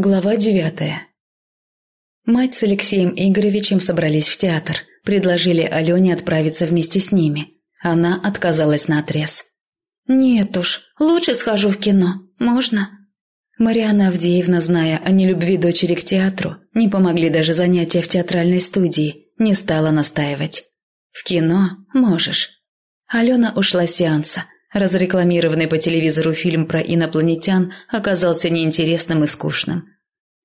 Глава девятая Мать с Алексеем Игоревичем собрались в театр, предложили Алене отправиться вместе с ними. Она отказалась наотрез. «Нет уж, лучше схожу в кино. Можно?» Мариана Авдеевна, зная о нелюбви дочери к театру, не помогли даже занятия в театральной студии, не стала настаивать. «В кино можешь». Алена ушла с сеанса. Разрекламированный по телевизору фильм про инопланетян оказался неинтересным и скучным.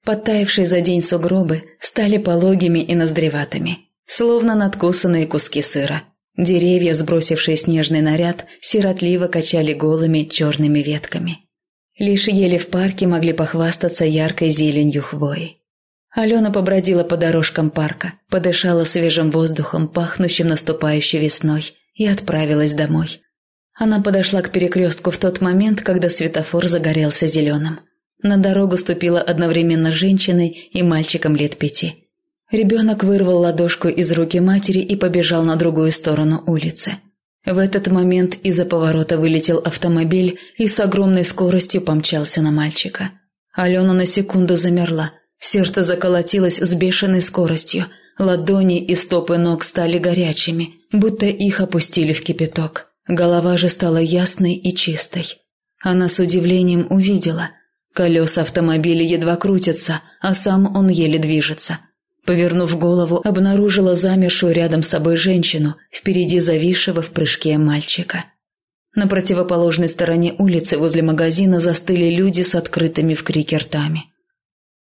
Подтаявшие за день сугробы стали пологими и ноздреватыми, словно надкусанные куски сыра. Деревья, сбросившие снежный наряд, сиротливо качали голыми черными ветками. Лишь еле в парке могли похвастаться яркой зеленью хвои. Алена побродила по дорожкам парка, подышала свежим воздухом, пахнущим наступающей весной, и отправилась домой. Она подошла к перекрестку в тот момент, когда светофор загорелся зеленым. На дорогу ступила одновременно женщиной и мальчиком лет пяти. Ребенок вырвал ладошку из руки матери и побежал на другую сторону улицы. В этот момент из-за поворота вылетел автомобиль и с огромной скоростью помчался на мальчика. Алена на секунду замерла. Сердце заколотилось с бешеной скоростью. Ладони и стопы ног стали горячими, будто их опустили в кипяток. Голова же стала ясной и чистой. Она с удивлением увидела. Колеса автомобиля едва крутятся, а сам он еле движется. Повернув голову, обнаружила замершую рядом с собой женщину, впереди зависшего в прыжке мальчика. На противоположной стороне улицы возле магазина застыли люди с открытыми в крике ртами.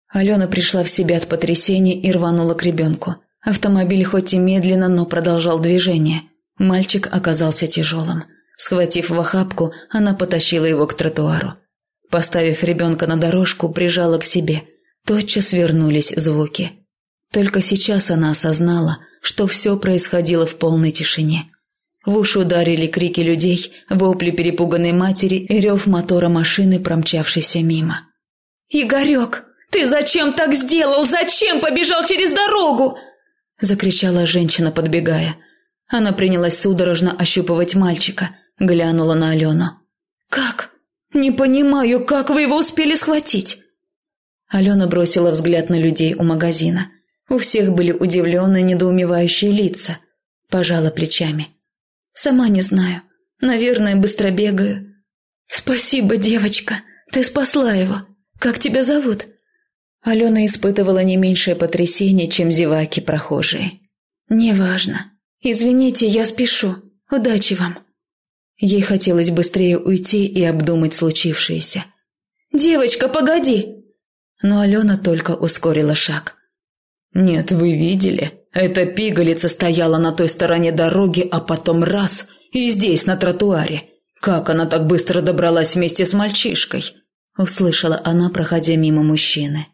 Алена пришла в себя от потрясения и рванула к ребенку. Автомобиль хоть и медленно, но продолжал движение – Мальчик оказался тяжелым. Схватив в охапку, она потащила его к тротуару. Поставив ребенка на дорожку, прижала к себе. Тотчас вернулись звуки. Только сейчас она осознала, что все происходило в полной тишине. В уши ударили крики людей, вопли перепуганной матери и рев мотора машины, промчавшейся мимо. «Игорек, ты зачем так сделал? Зачем побежал через дорогу?» Закричала женщина, подбегая. Она принялась судорожно ощупывать мальчика, глянула на Алену. «Как? Не понимаю, как вы его успели схватить?» Алена бросила взгляд на людей у магазина. У всех были удивленные, недоумевающие лица. Пожала плечами. «Сама не знаю. Наверное, быстро бегаю». «Спасибо, девочка. Ты спасла его. Как тебя зовут?» Алена испытывала не меньшее потрясение, чем зеваки прохожие. «Неважно. «Извините, я спешу. Удачи вам». Ей хотелось быстрее уйти и обдумать случившееся. «Девочка, погоди!» Но Алена только ускорила шаг. «Нет, вы видели? Эта пигалица стояла на той стороне дороги, а потом раз – и здесь, на тротуаре. Как она так быстро добралась вместе с мальчишкой?» Услышала она, проходя мимо мужчины.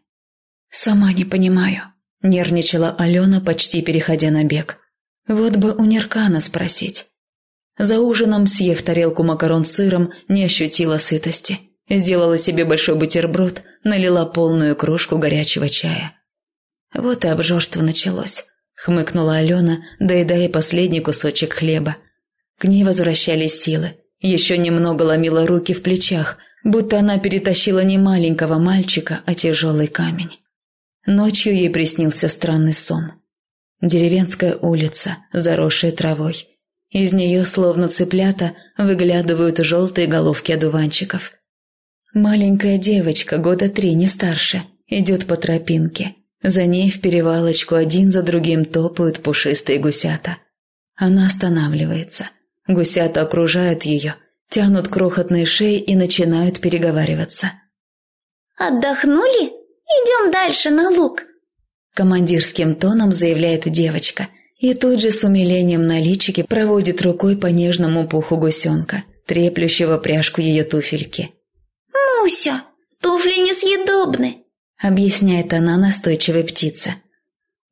«Сама не понимаю», – нервничала Алена, почти переходя на бег. Вот бы у Неркана спросить. За ужином, съев тарелку макарон с сыром, не ощутила сытости. Сделала себе большой бутерброд, налила полную кружку горячего чая. Вот и обжорство началось. Хмыкнула Алена, доедая последний кусочек хлеба. К ней возвращались силы. Еще немного ломила руки в плечах, будто она перетащила не маленького мальчика, а тяжелый камень. Ночью ей приснился странный сон. Деревенская улица, заросшая травой. Из нее, словно цыплята, выглядывают желтые головки одуванчиков. Маленькая девочка, года три, не старше, идет по тропинке. За ней в перевалочку один за другим топают пушистые гусята. Она останавливается. Гусята окружают ее, тянут крохотные шеи и начинают переговариваться. «Отдохнули? Идем дальше на луг», Командирским тоном заявляет девочка и тут же с умилением на личике проводит рукой по нежному пуху гусенка, треплющего пряжку ее туфельки. «Муся, туфли несъедобны», — объясняет она настойчивой птице.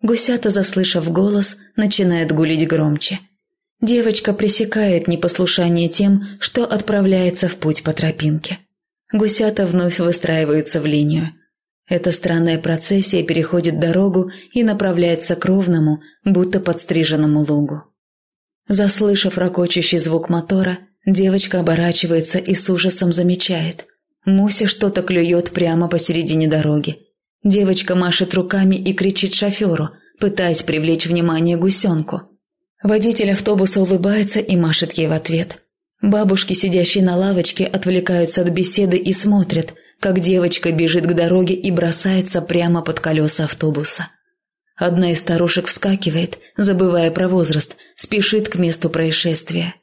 Гусята, заслышав голос, начинает гулить громче. Девочка пресекает непослушание тем, что отправляется в путь по тропинке. Гусята вновь выстраиваются в линию. Эта странная процессия переходит дорогу и направляется к ровному, будто подстриженному лугу. Заслышав ракочущий звук мотора, девочка оборачивается и с ужасом замечает. Муся что-то клюет прямо посередине дороги. Девочка машет руками и кричит шоферу, пытаясь привлечь внимание гусенку. Водитель автобуса улыбается и машет ей в ответ. Бабушки, сидящие на лавочке, отвлекаются от беседы и смотрят, как девочка бежит к дороге и бросается прямо под колеса автобуса. Одна из старушек вскакивает, забывая про возраст, спешит к месту происшествия.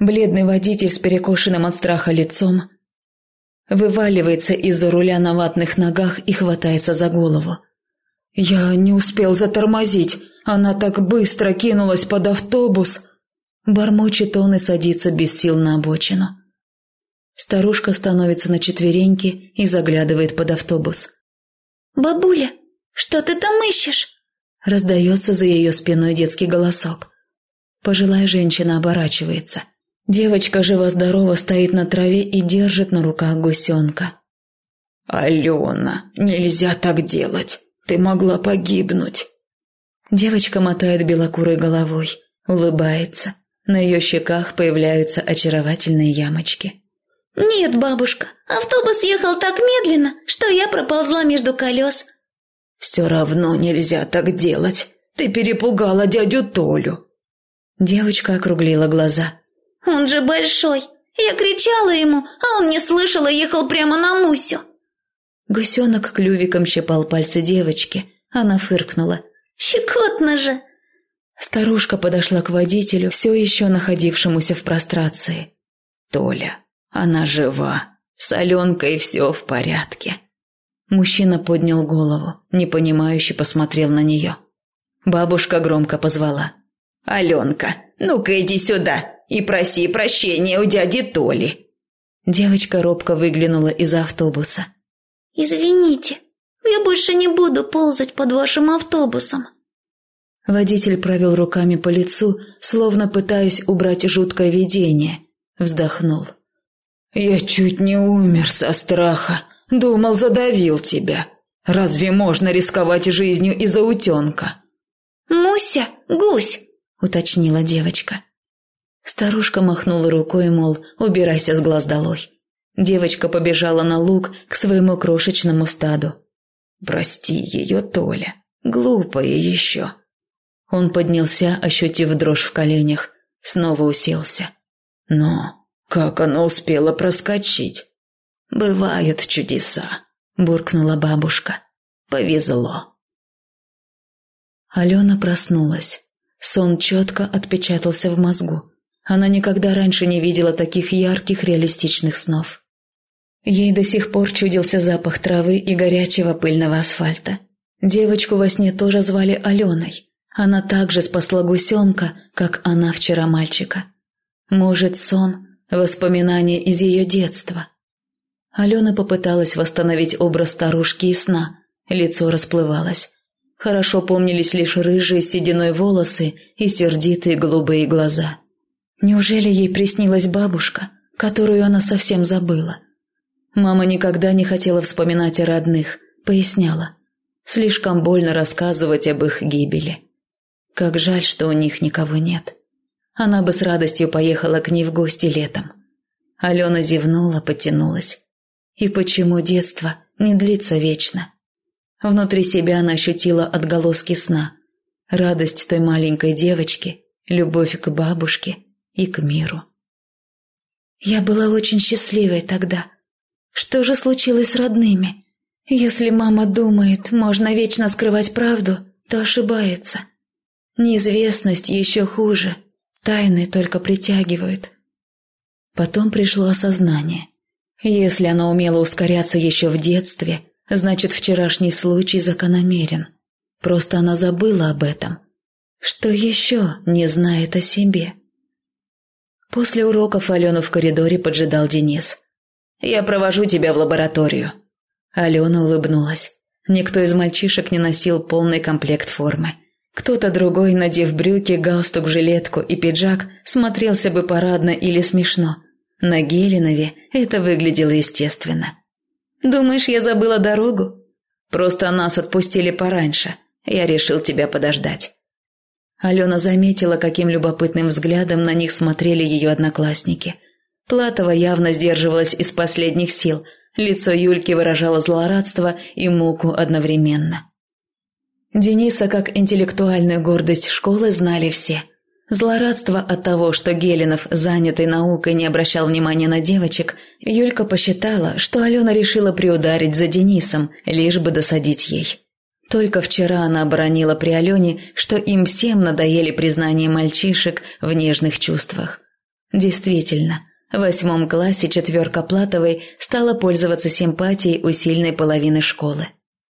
Бледный водитель с перекошенным от страха лицом вываливается из-за руля на ватных ногах и хватается за голову. «Я не успел затормозить, она так быстро кинулась под автобус!» Бормочет он и садится без сил на обочину. Старушка становится на четвереньки и заглядывает под автобус. «Бабуля, что ты там ищешь?» Раздается за ее спиной детский голосок. Пожилая женщина оборачивается. Девочка жива-здорова стоит на траве и держит на руках гусенка. «Алена, нельзя так делать. Ты могла погибнуть». Девочка мотает белокурой головой, улыбается. На ее щеках появляются очаровательные ямочки. «Нет, бабушка, автобус ехал так медленно, что я проползла между колес». «Все равно нельзя так делать. Ты перепугала дядю Толю». Девочка округлила глаза. «Он же большой. Я кричала ему, а он не слышал и ехал прямо на Мусю». Гусенок клювиком щипал пальцы девочки. Она фыркнула. «Щекотно же!» Старушка подошла к водителю, все еще находившемуся в прострации. «Толя, она жива. С Аленкой все в порядке». Мужчина поднял голову, непонимающе посмотрел на нее. Бабушка громко позвала. «Аленка, ну-ка иди сюда и проси прощения у дяди Толи». Девочка робко выглянула из автобуса. «Извините, я больше не буду ползать под вашим автобусом». Водитель провел руками по лицу, словно пытаясь убрать жуткое видение. Вздохнул. «Я чуть не умер со страха. Думал, задавил тебя. Разве можно рисковать жизнью из-за утенка?» «Муся, гусь!» — уточнила девочка. Старушка махнула рукой, мол, убирайся с глаз долой. Девочка побежала на луг к своему крошечному стаду. «Прости ее, Толя. Глупая еще». Он поднялся, ощутив дрожь в коленях, снова уселся. «Но как она успела проскочить?» «Бывают чудеса», – буркнула бабушка. «Повезло». Алена проснулась. Сон четко отпечатался в мозгу. Она никогда раньше не видела таких ярких реалистичных снов. Ей до сих пор чудился запах травы и горячего пыльного асфальта. Девочку во сне тоже звали Аленой. Она также спасла гусенка, как она вчера мальчика. Может, сон – воспоминание из ее детства. Алена попыталась восстановить образ старушки и сна. Лицо расплывалось. Хорошо помнились лишь рыжие сединой волосы и сердитые голубые глаза. Неужели ей приснилась бабушка, которую она совсем забыла? Мама никогда не хотела вспоминать о родных, поясняла. Слишком больно рассказывать об их гибели. Как жаль, что у них никого нет. Она бы с радостью поехала к ней в гости летом. Алена зевнула, потянулась. И почему детство не длится вечно? Внутри себя она ощутила отголоски сна. Радость той маленькой девочки, любовь к бабушке и к миру. Я была очень счастливой тогда. Что же случилось с родными? Если мама думает, можно вечно скрывать правду, то ошибается. Неизвестность еще хуже. Тайны только притягивают. Потом пришло осознание. Если она умела ускоряться еще в детстве, значит, вчерашний случай закономерен. Просто она забыла об этом. Что еще не знает о себе? После уроков Алену в коридоре поджидал Денис. «Я провожу тебя в лабораторию». Алена улыбнулась. Никто из мальчишек не носил полный комплект формы. Кто-то другой, надев брюки, галстук, жилетку и пиджак, смотрелся бы парадно или смешно. На Гелинове это выглядело естественно. «Думаешь, я забыла дорогу?» «Просто нас отпустили пораньше. Я решил тебя подождать». Алена заметила, каким любопытным взглядом на них смотрели ее одноклассники. Платова явно сдерживалась из последних сил. Лицо Юльки выражало злорадство и муку одновременно. Дениса как интеллектуальную гордость школы знали все. Злорадство от того, что Геленов, занятый наукой, не обращал внимания на девочек, Юлька посчитала, что Алена решила приударить за Денисом, лишь бы досадить ей. Только вчера она оборонила при Алене, что им всем надоели признания мальчишек в нежных чувствах. Действительно, в восьмом классе четверка Платовой стала пользоваться симпатией у сильной половины школы.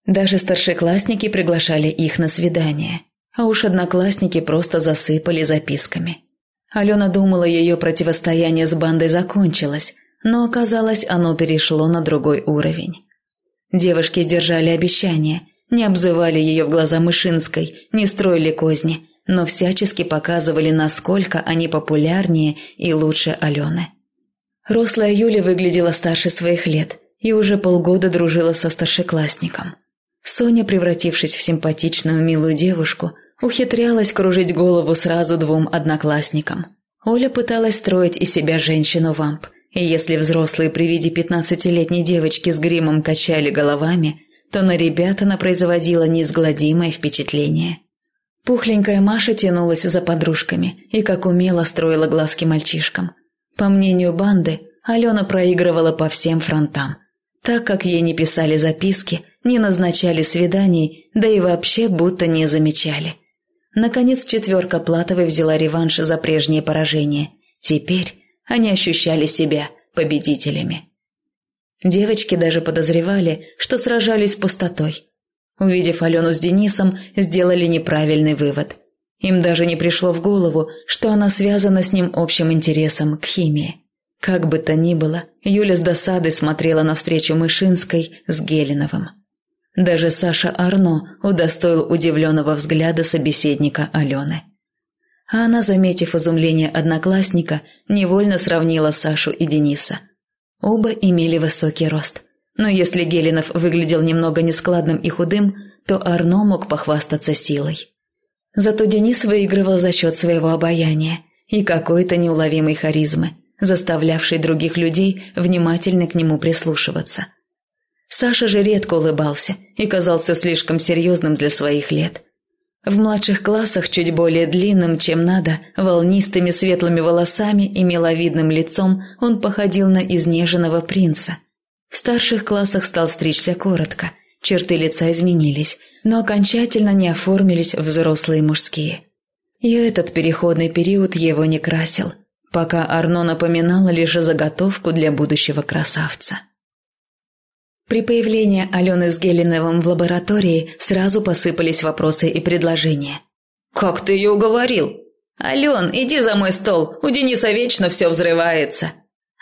Даже старшеклассники приглашали их на свидание, а уж одноклассники просто засыпали записками. Алена думала, ее противостояние с бандой закончилось, но оказалось, оно перешло на другой уровень. Девушки сдержали обещание, не обзывали ее в глаза Мышинской, не строили козни, но всячески показывали, насколько они популярнее и лучше Алены. Рослая Юля выглядела старше своих лет и уже полгода дружила со старшеклассником. Соня, превратившись в симпатичную милую девушку, ухитрялась кружить голову сразу двум одноклассникам. Оля пыталась строить из себя женщину-вамп, и если взрослые при виде пятнадцатилетней девочки с гримом качали головами, то на ребят она производила неизгладимое впечатление. Пухленькая Маша тянулась за подружками и как умело строила глазки мальчишкам. По мнению банды, Алена проигрывала по всем фронтам. Так как ей не писали записки, не назначали свиданий, да и вообще будто не замечали. Наконец четверка Платовой взяла реванш за прежнее поражение. Теперь они ощущали себя победителями. Девочки даже подозревали, что сражались с пустотой. Увидев Алену с Денисом, сделали неправильный вывод. Им даже не пришло в голову, что она связана с ним общим интересом к химии. Как бы то ни было, Юля с досадой смотрела на встречу Мышинской с Гелиновым. Даже Саша Арно удостоил удивленного взгляда собеседника Алены. А она, заметив изумление одноклассника, невольно сравнила Сашу и Дениса – Оба имели высокий рост. Но если Геленов выглядел немного нескладным и худым, то Арно мог похвастаться силой. Зато Денис выигрывал за счет своего обаяния и какой-то неуловимой харизмы, заставлявшей других людей внимательно к нему прислушиваться. Саша же редко улыбался и казался слишком серьезным для своих лет – в младших классах чуть более длинным, чем надо, волнистыми светлыми волосами и миловидным лицом он походил на изнеженного принца. В старших классах стал стричься коротко, черты лица изменились, но окончательно не оформились взрослые мужские. И этот переходный период его не красил, пока Арно напоминало лишь заготовку для будущего красавца. При появлении Алены с Гелиновым в лаборатории сразу посыпались вопросы и предложения. «Как ты ее уговорил?» «Ален, иди за мой стол, у Дениса вечно все взрывается».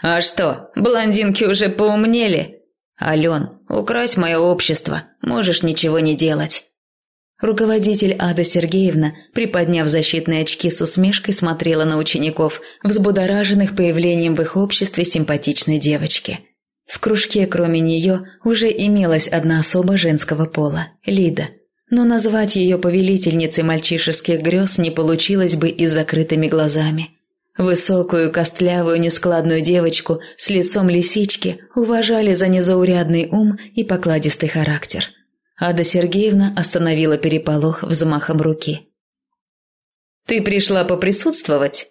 «А что, блондинки уже поумнели?» «Ален, укрась мое общество, можешь ничего не делать». Руководитель Ада Сергеевна, приподняв защитные очки с усмешкой, смотрела на учеников, взбудораженных появлением в их обществе симпатичной девочки. В кружке, кроме нее, уже имелась одна особа женского пола – Лида. Но назвать ее повелительницей мальчишеских грез не получилось бы и с закрытыми глазами. Высокую, костлявую, нескладную девочку с лицом лисички уважали за незаурядный ум и покладистый характер. Ада Сергеевна остановила переполох взмахом руки. «Ты пришла поприсутствовать?»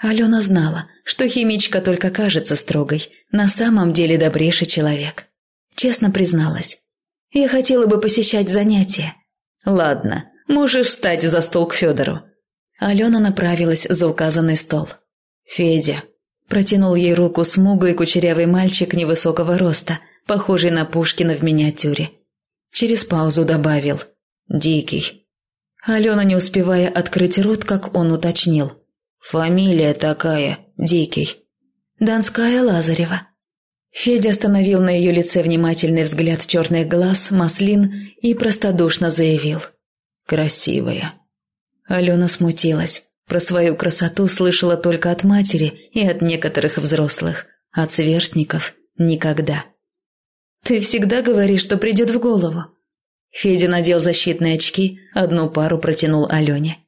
Алена знала, что химичка только кажется строгой, на самом деле добрейший человек. Честно призналась. Я хотела бы посещать занятия. Ладно, можешь встать за стол к Федору. Алена направилась за указанный стол. Федя. Протянул ей руку смуглый кучерявый мальчик невысокого роста, похожий на Пушкина в миниатюре. Через паузу добавил «Дикий». Алена, не успевая открыть рот, как он уточнил – «Фамилия такая, Дикий». «Донская Лазарева». Федя остановил на ее лице внимательный взгляд черных глаз, маслин и простодушно заявил. «Красивая». Алена смутилась. Про свою красоту слышала только от матери и от некоторых взрослых. От сверстников – никогда. «Ты всегда говоришь, что придет в голову». Федя надел защитные очки, одну пару протянул Алене.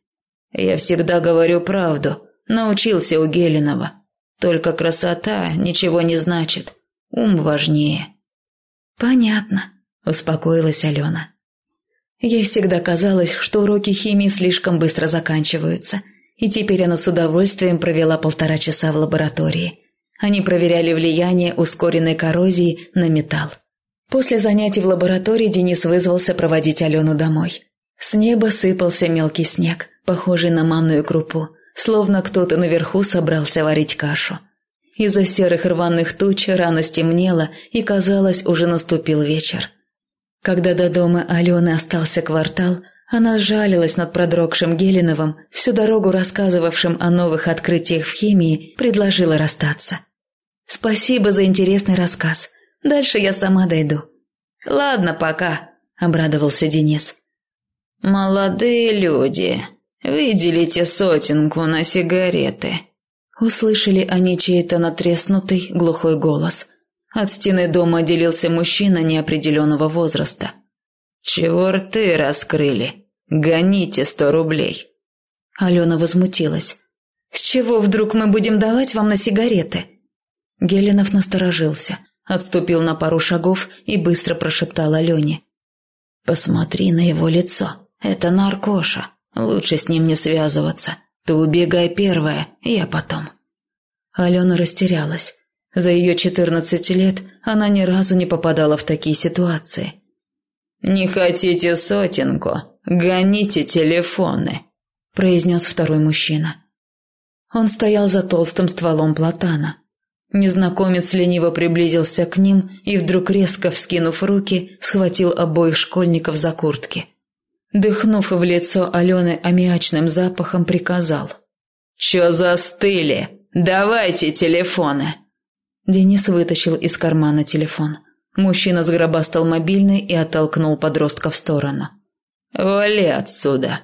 «Я всегда говорю правду», Научился у Геленова. Только красота ничего не значит. Ум важнее. «Понятно», – успокоилась Алена. Ей всегда казалось, что уроки химии слишком быстро заканчиваются, и теперь она с удовольствием провела полтора часа в лаборатории. Они проверяли влияние ускоренной коррозии на металл. После занятий в лаборатории Денис вызвался проводить Алену домой. С неба сыпался мелкий снег, похожий на манную крупу, словно кто-то наверху собрался варить кашу. Из-за серых рваных туч рано стемнело, и, казалось, уже наступил вечер. Когда до дома Алены остался квартал, она сжалилась над продрогшим Гелиновым, всю дорогу рассказывавшим о новых открытиях в химии, предложила расстаться. «Спасибо за интересный рассказ. Дальше я сама дойду». «Ладно, пока», – обрадовался Денис. «Молодые люди, выделите сотенку на сигареты». Услышали они чей-то натреснутый, глухой голос. От стены дома отделился мужчина неопределенного возраста. «Чего рты раскрыли? Гоните сто рублей!» Алена возмутилась. «С чего вдруг мы будем давать вам на сигареты?» Геленов насторожился, отступил на пару шагов и быстро прошептал Алене. «Посмотри на его лицо. Это наркоша. Лучше с ним не связываться. Ты убегай первая, я потом». Алена растерялась. За ее четырнадцать лет она ни разу не попадала в такие ситуации. «Не хотите сотенку? Гоните телефоны», – произнес второй мужчина. Он стоял за толстым стволом платана. Незнакомец лениво приблизился к ним и вдруг резко вскинув руки, схватил обоих школьников за куртки. Дыхнув в лицо Алены аммиачным запахом, приказал. «Чё застыли? Давайте телефоны!» Денис вытащил из кармана телефон. Мужчина сгробастал мобильный и оттолкнул подростка в сторону. «Вали отсюда!»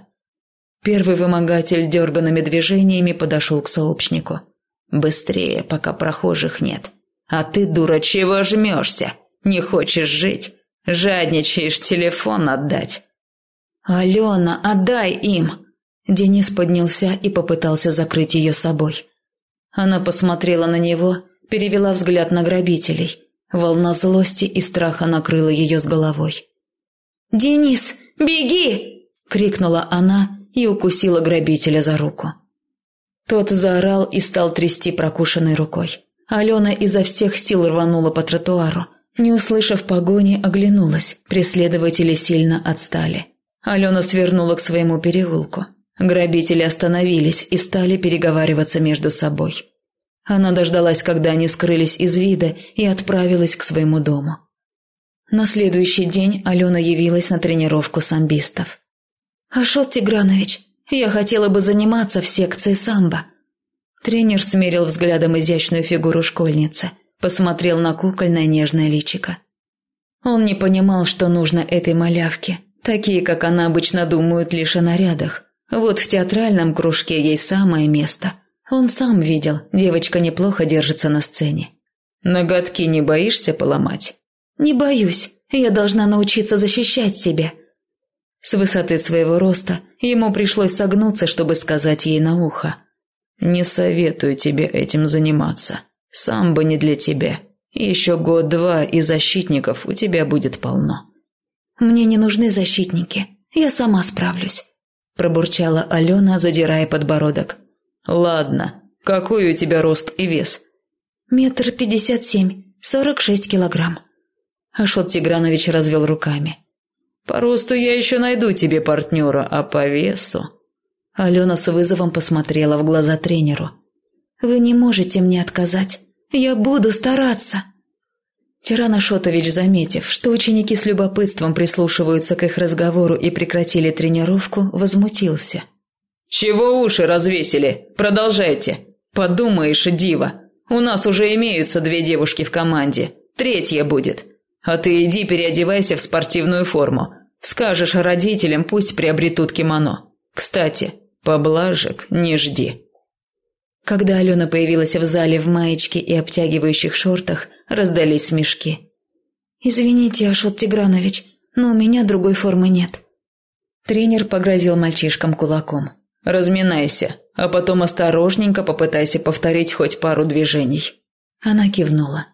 Первый вымогатель дерганными движениями подошел к сообщнику. «Быстрее, пока прохожих нет. А ты, дура, чего жмешься? Не хочешь жить? Жадничаешь телефон отдать?» «Алена, отдай им!» Денис поднялся и попытался закрыть ее собой. Она посмотрела на него, перевела взгляд на грабителей – Волна злости и страха накрыла ее с головой. «Денис, беги!» – крикнула она и укусила грабителя за руку. Тот заорал и стал трясти прокушенной рукой. Алена изо всех сил рванула по тротуару. Не услышав погони, оглянулась. Преследователи сильно отстали. Алена свернула к своему переулку. Грабители остановились и стали переговариваться между собой. Она дождалась, когда они скрылись из вида, и отправилась к своему дому. На следующий день Алена явилась на тренировку самбистов. «Ашот Тигранович, я хотела бы заниматься в секции самбо». Тренер смерил взглядом изящную фигуру школьницы, посмотрел на кукольное нежное личико. Он не понимал, что нужно этой малявке. Такие, как она, обычно думают лишь о нарядах. Вот в театральном кружке ей самое место – он сам видел, девочка неплохо держится на сцене. «Ноготки не боишься поломать?» «Не боюсь. Я должна научиться защищать себя». С высоты своего роста ему пришлось согнуться, чтобы сказать ей на ухо. «Не советую тебе этим заниматься. Сам бы не для тебя. Еще год-два, и защитников у тебя будет полно». «Мне не нужны защитники. Я сама справлюсь», – пробурчала Алена, задирая подбородок. «Ладно. Какой у тебя рост и вес?» «Метр пятьдесят семь, сорок шесть килограмм». Ашот Тигранович развел руками. «По росту я еще найду тебе партнера, а по весу...» Алена с вызовом посмотрела в глаза тренеру. «Вы не можете мне отказать. Я буду стараться». Тиран Ашотович, заметив, что ученики с любопытством прислушиваются к их разговору и прекратили тренировку, возмутился. «Чего уши развесили? Продолжайте. Подумаешь, дива. У нас уже имеются две девушки в команде. Третья будет. А ты иди переодевайся в спортивную форму. Скажешь родителям, пусть приобретут кимоно. Кстати, поблажек не жди». Когда Алена появилась в зале в маечке и обтягивающих шортах, раздались смешки. «Извините, Ашот Тигранович, но у меня другой формы нет». Тренер погрозил мальчишкам кулаком. Разминайся, а потом осторожненько попытайся повторить хоть пару движений». Она кивнула.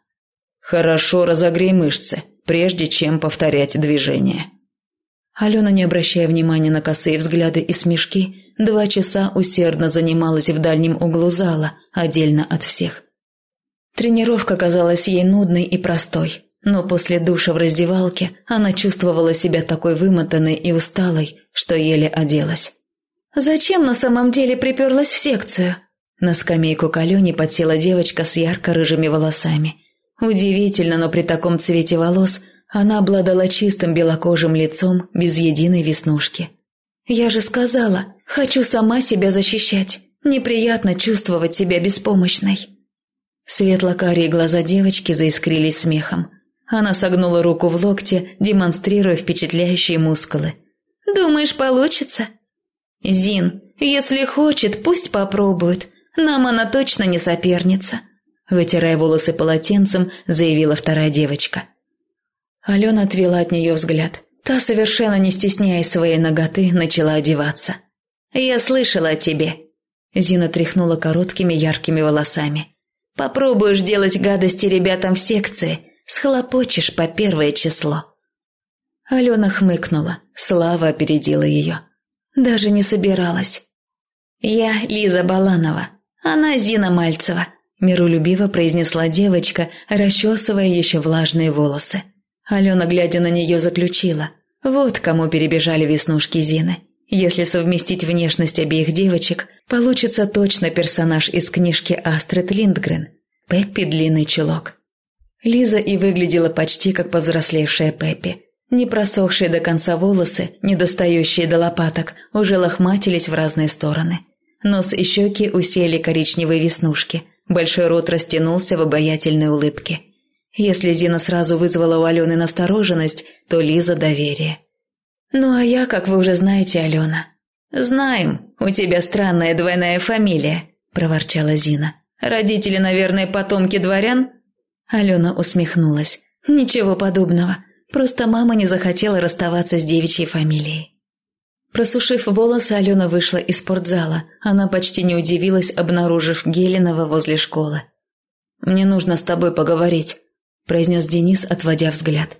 «Хорошо разогрей мышцы. прежде чем повторять движение. Алена, не обращая внимания на косые взгляды и смешки, два часа усердно занималась в дальнем углу зала, отдельно от всех. Тренировка казалась ей нудной и простой, но после душа в раздевалке она чувствовала себя такой вымотанной и усталой, что еле оделась. «Зачем на самом деле приперлась в секцию?» На скамейку к Алене подсела девочка с ярко-рыжими волосами. Удивительно, но при таком цвете волос она обладала чистым белокожим лицом без единой веснушки. «Я же сказала, хочу сама себя защищать. Неприятно чувствовать себя беспомощной». Светло-карие глаза девочки заискрились смехом. Она согнула руку в локте, демонстрируя впечатляющие мускулы. «Думаешь, получится?» «Зин, если хочет, пусть попробует. Нам она точно не соперница», – вытирая волосы полотенцем, заявила вторая девочка. Алена отвела от нее взгляд. Та, совершенно не стесняясь своей ноготы, начала одеваться. «Я слышала о тебе». Зина тряхнула короткими яркими волосами. «Попробуешь делать гадости ребятам в секции, схлопочешь по первое число». Алена хмыкнула, Слава опередила ее. Даже не собиралась. «Я Лиза Баланова, она Зина Мальцева», – миролюбиво произнесла девочка, расчесывая еще влажные волосы. Алена, глядя на нее, заключила. Вот кому перебежали веснушки Зины. Если совместить внешность обеих девочек, получится точно персонаж из книжки Астрид Линдгрен. Пеппи длинный чулок. Лиза и выглядела почти как повзрослевшая Пеппи. Не просохшие до конца волосы, не достающие до лопаток, уже лохматились в разные стороны. Нос и щеки усеяли коричневые веснушки. Большой рот растянулся в обаятельной улыбке. Если Зина сразу вызвала у Алены настороженность, то Лиза – доверие. «Ну а я, как вы уже знаете, Алена». «Знаем, у тебя странная двойная фамилия», – проворчала Зина. «Родители, наверное, потомки дворян?» Алена усмехнулась. «Ничего подобного. Просто мама не захотела расставаться с девичьей фамилией. Просушив волосы, Алена вышла из спортзала. Она почти не удивилась, обнаружив Геленова возле школы. «Мне нужно с тобой поговорить», – произнес Денис, отводя взгляд.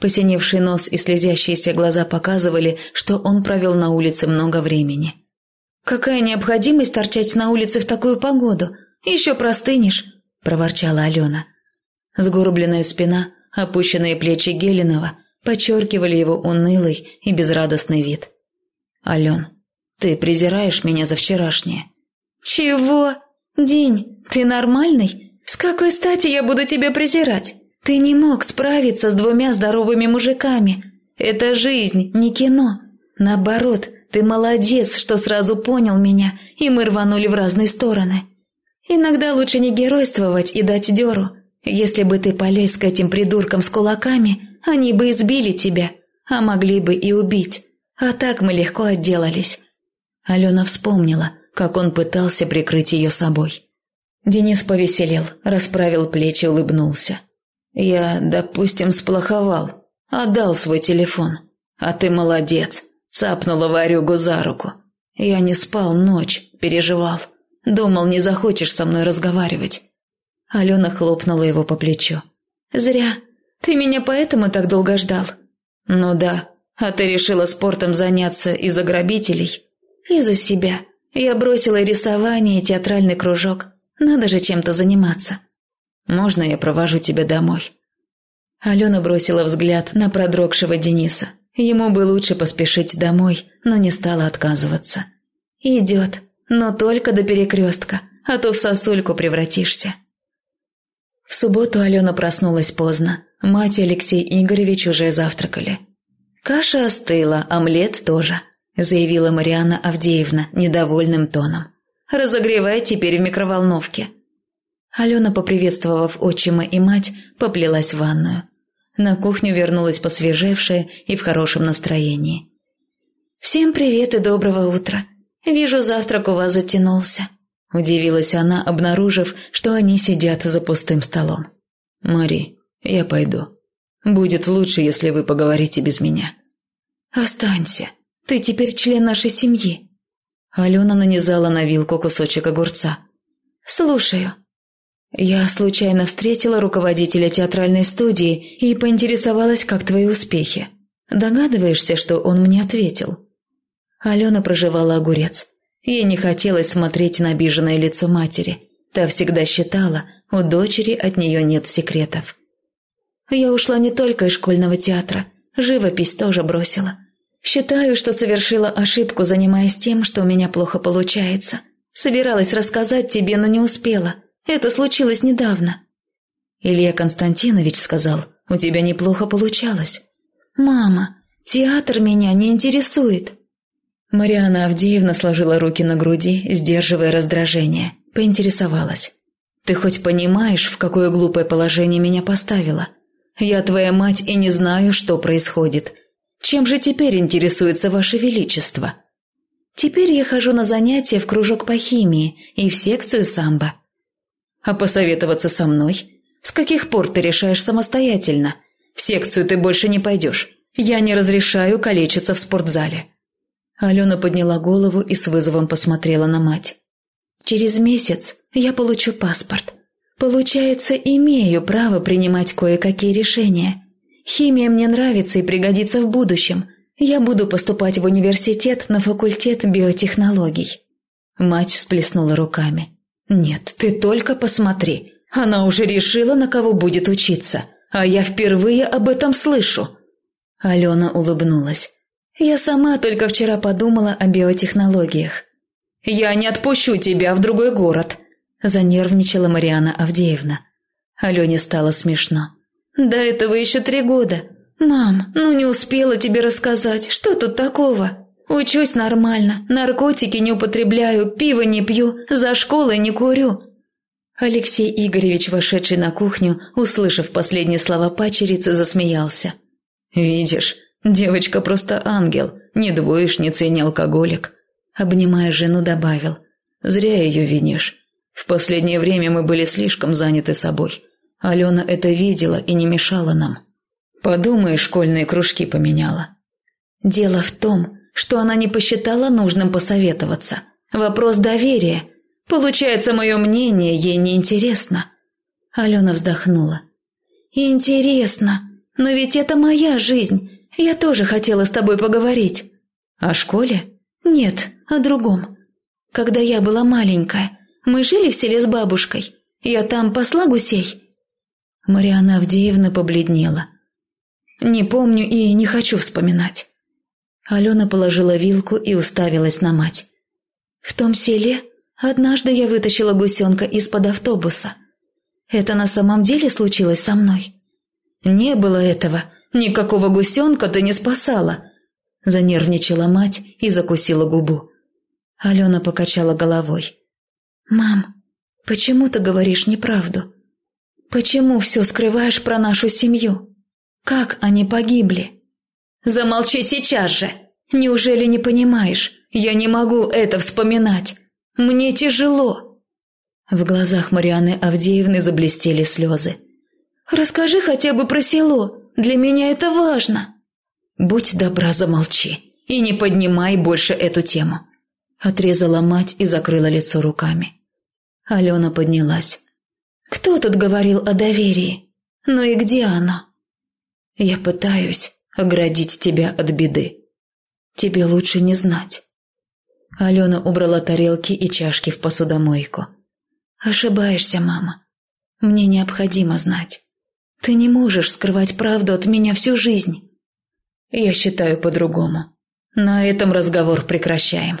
Посиневший нос и слезящиеся глаза показывали, что он провел на улице много времени. «Какая необходимость торчать на улице в такую погоду? Еще простынешь», – проворчала Алена. Сгорбленная спина, Опущенные плечи Геленова подчеркивали его унылый и безрадостный вид. «Ален, ты презираешь меня за вчерашнее?» «Чего? День, ты нормальный? С какой стати я буду тебя презирать? Ты не мог справиться с двумя здоровыми мужиками. Это жизнь, не кино. Наоборот, ты молодец, что сразу понял меня, и мы рванули в разные стороны. Иногда лучше не геройствовать и дать дёру, если бы ты полез к этим придуркам с кулаками, они бы избили тебя, а могли бы и убить. А так мы легко отделались». Алена вспомнила, как он пытался прикрыть ее собой. Денис повеселел, расправил плечи, улыбнулся. «Я, допустим, сплоховал, отдал свой телефон. А ты молодец, цапнула Варюгу за руку. Я не спал ночь, переживал. Думал, не захочешь со мной разговаривать. Алена хлопнула его по плечу. «Зря. Ты меня поэтому так долго ждал?» «Ну да. А ты решила спортом заняться из-за грабителей?» «Из-за себя. Я бросила рисование и театральный кружок. Надо же чем-то заниматься». «Можно я провожу тебя домой?» Алена бросила взгляд на продрогшего Дениса. Ему бы лучше поспешить домой, но не стала отказываться. «Идет, но только до перекрестка, а то в сосульку превратишься». В субботу Алена проснулась поздно. Мать и Алексей Игоревич уже завтракали. «Каша остыла, омлет тоже», – заявила Марианна Авдеевна недовольным тоном. «Разогревай теперь в микроволновке». Алена, поприветствовав отчима и мать, поплелась в ванную. На кухню вернулась посвежевшая и в хорошем настроении. «Всем привет и доброго утра. Вижу, завтрак у вас затянулся», – удивилась она, обнаружив, что они сидят за пустым столом. «Мари, я пойду. Будет лучше, если вы поговорите без меня». «Останься. Ты теперь член нашей семьи». Алена нанизала на вилку кусочек огурца. «Слушаю». Я случайно встретила руководителя театральной студии и поинтересовалась, как твои успехи. Догадываешься, что он мне ответил?» Алена проживала огурец. Ей не хотелось смотреть на обиженное лицо матери. Та всегда считала, у дочери от нее нет секретов. Я ушла не только из школьного театра, живопись тоже бросила. Считаю, что совершила ошибку, занимаясь тем, что у меня плохо получается. Собиралась рассказать тебе, но не успела. Это случилось недавно. Илья Константинович сказал, у тебя неплохо получалось. Мама, театр меня не интересует. Мариана Авдеевна сложила руки на груди, сдерживая раздражение, поинтересовалась. «Ты хоть понимаешь, в какое глупое положение меня поставила? Я твоя мать и не знаю, что происходит. Чем же теперь интересуется Ваше Величество? Теперь я хожу на занятия в кружок по химии и в секцию самбо. А посоветоваться со мной? С каких пор ты решаешь самостоятельно? В секцию ты больше не пойдешь. Я не разрешаю калечиться в спортзале. Алена подняла голову и с вызовом посмотрела на мать. Через месяц я получу паспорт. Получается, имею право принимать кое-какие решения. Химия мне нравится и пригодится в будущем. Я буду поступать в университет на факультет биотехнологий». Мать всплеснула руками. «Нет, ты только посмотри. Она уже решила, на кого будет учиться. А я впервые об этом слышу». Алена улыбнулась. «Я сама только вчера подумала о биотехнологиях». «Я не отпущу тебя в другой город», – занервничала Мариана Авдеевна. Алене стало смешно. До этого еще три года. Мам, ну не успела тебе рассказать, что тут такого? Учусь нормально, наркотики не употребляю, пиво не пью, за школой не курю. Алексей Игоревич, вошедший на кухню, услышав последние слова пачерицы, засмеялся. «Видишь, девочка просто ангел, не двоечница и не алкоголик», обнимая жену, добавил. «Зря ее винишь. В последнее время мы были слишком заняты собой. Алена это видела и не мешала нам. Подумай, школьные кружки поменяла. Дело в том, что она не посчитала нужным посоветоваться. Вопрос доверия. Получается, мое мнение ей не интересно. Алена вздохнула. Интересно, но ведь это моя жизнь. Я тоже хотела с тобой поговорить. О школе? Нет, о другом. Когда я была маленькая, мы жили в селе с бабушкой. Я там пасла гусей. Мариана Авдеевна побледнела. «Не помню и не хочу вспоминать». Алена положила вилку и уставилась на мать. «В том селе однажды я вытащила гусенка из-под автобуса. Это на самом деле случилось со мной?» «Не было этого. Никакого гусенка ты не спасала!» Занервничала мать и закусила губу. Алена покачала головой. «Мам, почему ты говоришь неправду?» Почему все скрываешь про нашу семью? Как они погибли? Замолчи сейчас же! Неужели не понимаешь? Я не могу это вспоминать. Мне тяжело. В глазах Марианы Авдеевны заблестели слезы. Расскажи хотя бы про село. Для меня это важно. Будь добра, замолчи и не поднимай больше эту тему. Отрезала мать и закрыла лицо руками. Алена поднялась. Кто тут говорил о доверии? Ну и где оно? Я пытаюсь оградить тебя от беды. Тебе лучше не знать. Алена убрала тарелки и чашки в посудомойку. Ошибаешься, мама. Мне необходимо знать. Ты не можешь скрывать правду от меня всю жизнь. Я считаю по-другому. На этом разговор прекращаем.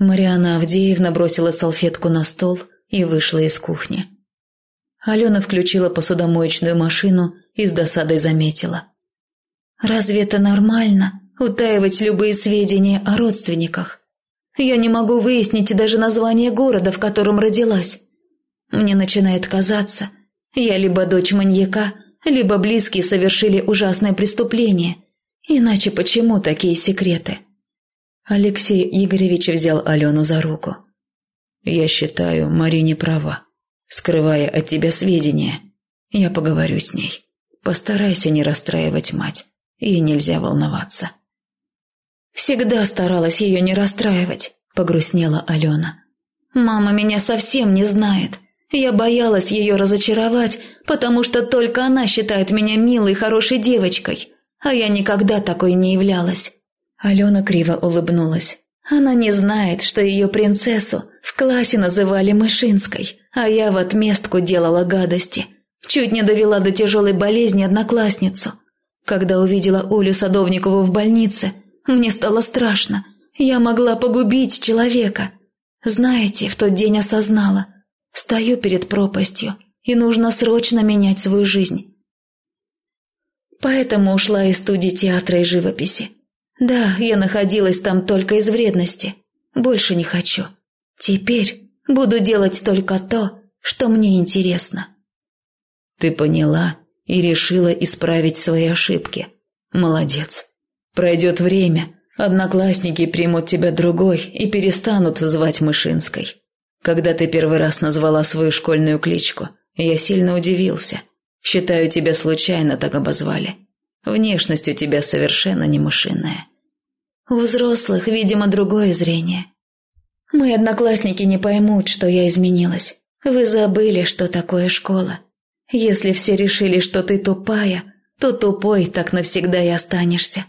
Мариана Авдеевна бросила салфетку на стол и вышла из кухни. Алена включила посудомоечную машину и с досадой заметила. «Разве это нормально, утаивать любые сведения о родственниках? Я не могу выяснить даже название города, в котором родилась. Мне начинает казаться, я либо дочь маньяка, либо близкие совершили ужасное преступление. Иначе почему такие секреты?» Алексей Игоревич взял Алену за руку. «Я считаю, Марине права скрывая от тебя сведения. Я поговорю с ней. Постарайся не расстраивать мать. Ей нельзя волноваться». «Всегда старалась ее не расстраивать», — погрустнела Алена. «Мама меня совсем не знает. Я боялась ее разочаровать, потому что только она считает меня милой, хорошей девочкой, а я никогда такой не являлась. Алена криво улыбнулась. Она не знает, что ее принцессу в классе называли Мышинской, а я в отместку делала гадости. Чуть не довела до тяжелой болезни одноклассницу. Когда увидела Олю Садовникову в больнице, мне стало страшно. Я могла погубить человека. Знаете, в тот день осознала. Стою перед пропастью, и нужно срочно менять свою жизнь. Поэтому ушла из студии театра и живописи. Да, я находилась там только из вредности. Больше не хочу. Теперь буду делать только то, что мне интересно. Ты поняла и решила исправить свои ошибки. Молодец. Пройдет время, одноклассники примут тебя другой и перестанут звать Мышинской. Когда ты первый раз назвала свою школьную кличку, я сильно удивился. Считаю, тебя случайно так обозвали. Внешность у тебя совершенно не мышиная. У взрослых, видимо, другое зрение. Мои одноклассники не поймут, что я изменилась. Вы забыли, что такое школа. Если все решили, что ты тупая, то тупой так навсегда и останешься.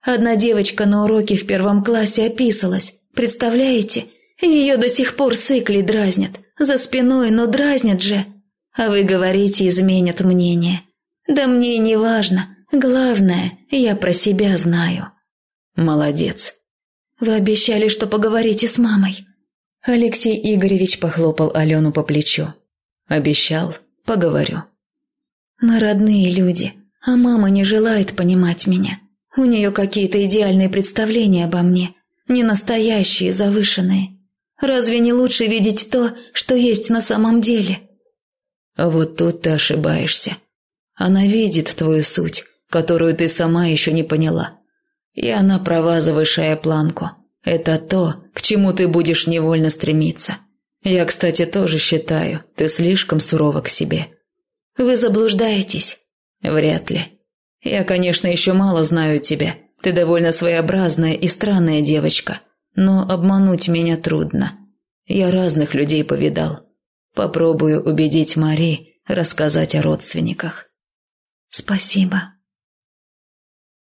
Одна девочка на уроке в первом классе описалась. Представляете? Ее до сих пор сыкли дразнят. За спиной, но дразнят же. А вы говорите, изменят мнение. Да мне не важно. Главное, я про себя знаю. Молодец. Вы обещали, что поговорите с мамой. Алексей Игоревич похлопал Алену по плечу. Обещал, поговорю. Мы родные люди, а мама не желает понимать меня. У нее какие-то идеальные представления обо мне, не настоящие, завышенные. Разве не лучше видеть то, что есть на самом деле? Вот тут ты ошибаешься. Она видит твою суть, которую ты сама еще не поняла. И она права, завышая планку. Это то, к чему ты будешь невольно стремиться. Я, кстати, тоже считаю, ты слишком сурова к себе. Вы заблуждаетесь. Вряд ли. Я, конечно, еще мало знаю тебя. Ты довольно своеобразная и странная девочка. Но обмануть меня трудно. Я разных людей повидал. Попробую убедить Мари рассказать о родственниках. Спасибо.